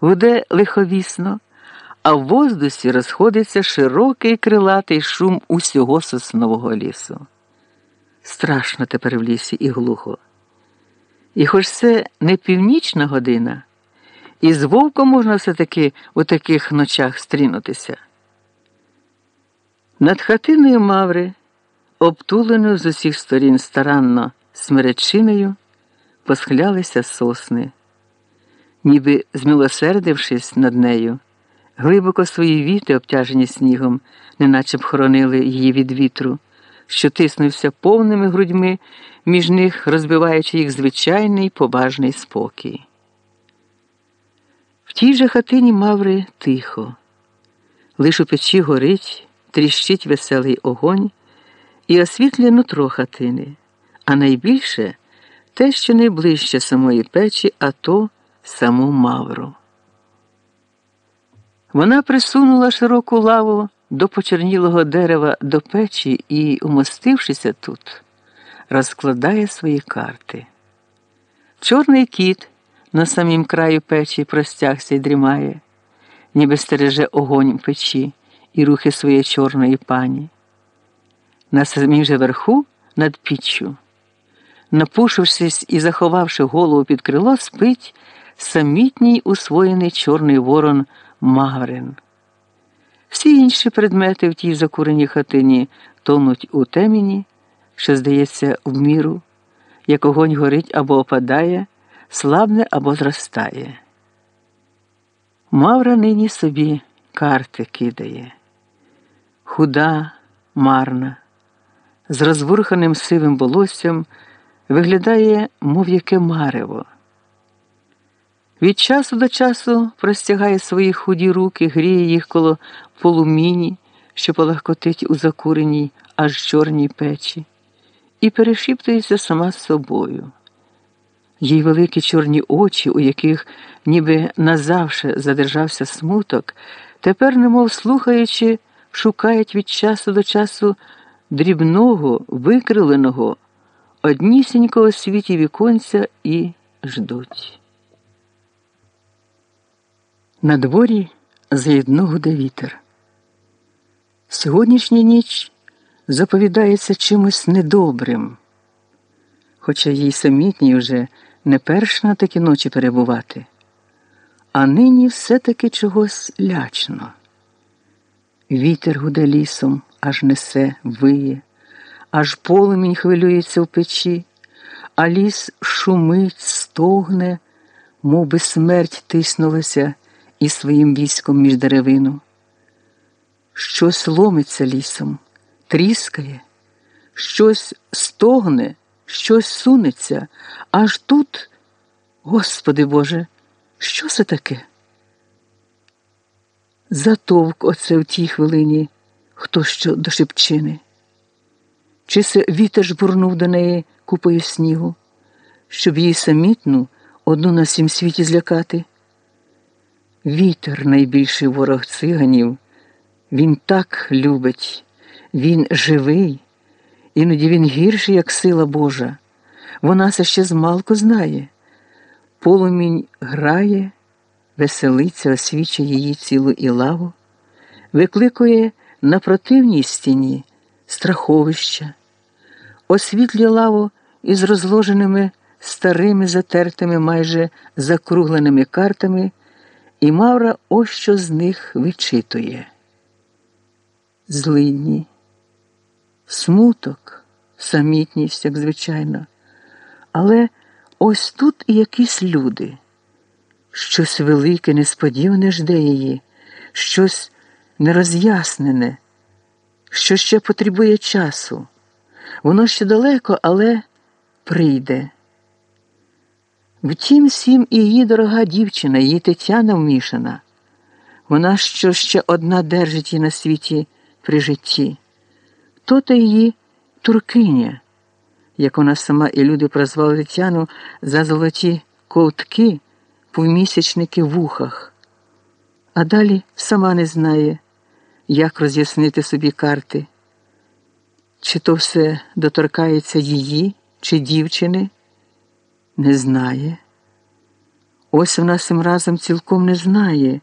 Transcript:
гуде лиховісно, а в воздусі розходиться широкий крилатий шум усього соснового лісу. Страшно тепер в лісі і глухо. І хоч це не північна година, і з вовком можна все-таки у таких ночах стрінутися. Над хатиною Маври, обтуленою з усіх сторін старанно смеречиною, посхлялися сосни, ніби змилосердившись над нею, глибоко свої віти, обтяжені снігом, неначе б хоронили її від вітру, що тиснувся повними грудьми, між них розбиваючи їх звичайний побажний спокій. В тій же хатині Маври тихо, лиш у печі горить, тріщить веселий огонь і освітлює нутро хатини, а найбільше те, що найближче самої печі, а то саму Мавру. Вона присунула широку лаву до почернілого дерева до печі і, умостившися тут, розкладає свої карти. Чорний кіт на самім краю печі простягся й дрімає, ніби стереже огонь печі і рухи своєї чорної пані. На самім же верху над піччю, напушившись і заховавши голову під крило, спить самітній усвоєний чорний ворон Маврин. Всі інші предмети в тій закуреній хатині тонуть у темені, що, здається, в міру, як огонь горить або опадає, слабне або зростає. Мавра нині собі карти кидає, худа, марна, з розбурханим сивим волоссям виглядає, мов яке марево. Від часу до часу простягає свої худі руки, гріє їх коло полуміні, що полегкотить у закуреній, аж чорній печі, і перешіптується сама з собою. Їй великі чорні очі, у яких ніби назавше задержався смуток, тепер, немов слухаючи, шукають від часу до часу дрібного, викриленого, однісінького світі віконця і ждуть. На дворі заєдно гуде вітер. Сьогоднішня ніч заповідається чимось недобрим, хоча їй самітній вже не перш на такі ночі перебувати, а нині все-таки чогось лячно. Вітер гуде лісом, аж несе, виє, аж полумінь хвилюється в печі, а ліс шумить, стогне, мов би смерть тиснулася і своїм військом між деревину. Щось ломиться лісом, тріскає, щось стогне, щось сунеться, аж тут, Господи Боже, що це таке? Затовк оце в тій хвилині, хто що до шепчини. Чи се вітер жбурнув до неї купою снігу, щоб її самітну одну на всім світі злякати? Вітер найбільший ворог циганів, він так любить, він живий, іноді він гірший, як сила Божа. Вона це ще змалку знає. Полумінь грає, веселиться, освічує її цілу і лаву, викликує на противній стіні страховища, освітлює лаву із розложеними старими затертими, майже закругленими картами. І Мавра ось що з них вичитує. Злидні, смуток, самітність, як звичайно, але ось тут і якісь люди. Щось велике, несподіване жде її, щось нероз'яснене, що ще потребує часу. Воно ще далеко, але прийде. Втім, всім і її дорога дівчина, її Тетяна вмішана. Вона що ще одна держить її на світі при житті. То та її туркиня, як вона сама і люди прозвали Тетяну за золоті ковтки, повмісячники в ухах. А далі сама не знає, як роз'яснити собі карти. Чи то все доторкається її, чи дівчини? Не знає. Ось вона цим разом цілком не знає,